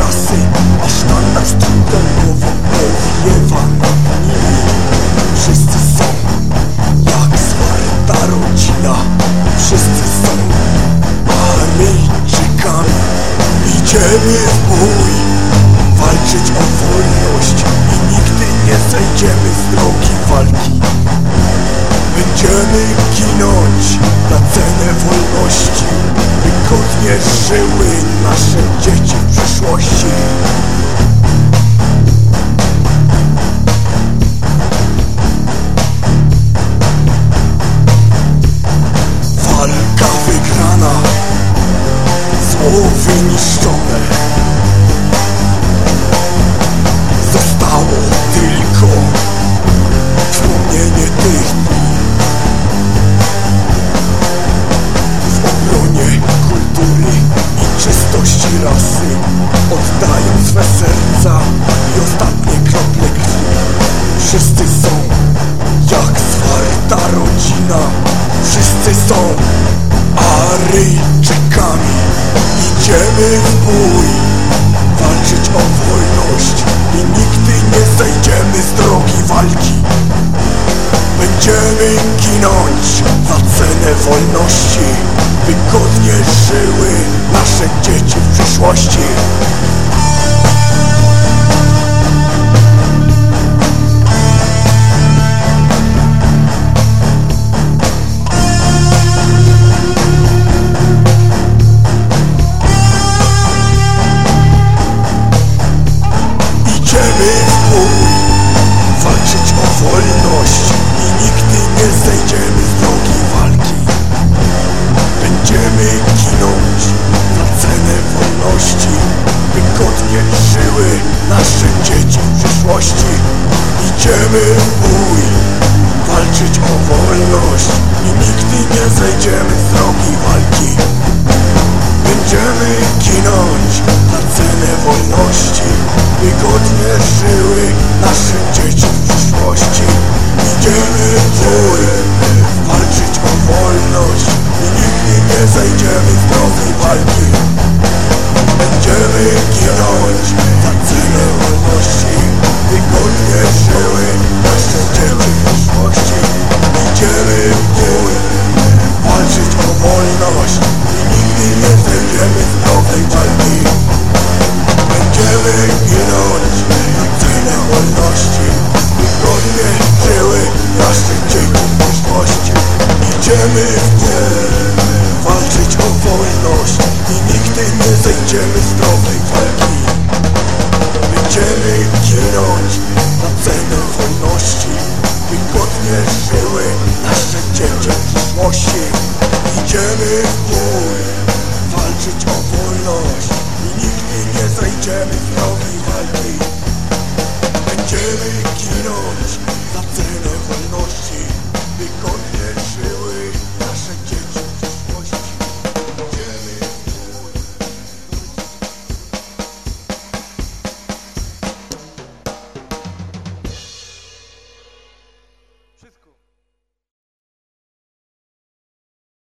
białej rasy A sztandar z trudem głową powiewa. Wszyscy są jak zwarta rodzina. Wszyscy są Aryjczykami Idziemy w bój. Walczyć o wolność I nigdy nie zejdziemy z drogi walki. Będziemy ginąć na cenę wolności By godnie żyły nasze dzieci przyszłości Walka wygrana. Zło wyniszczone Aryjczykami Idziemy w bój. Walczyć o wolność I nigdy nie zejdziemy z drogi walki. Będziemy ginąć za cenę wolności. By godnie żyły nasze dzieci w przyszłości wolność I nigdy nie zejdziemy z drogi walki. Będziemy ginąć za cenę wolności By godnie żyły nasze dzieci w przyszłości. Idziemy bój Walczyć o wolność I nigdy nie zejdziemy z drogi walki Idziemy w bój Walczyć o wolność I nigdy nie zejdziemy z drogi walki. Będziemy ginąć na cenę wolności By godnie żyły nasze dzieci w przyszłości. Idziemy w bój Walczyć o wolność I nigdy nie zejdziemy z drogi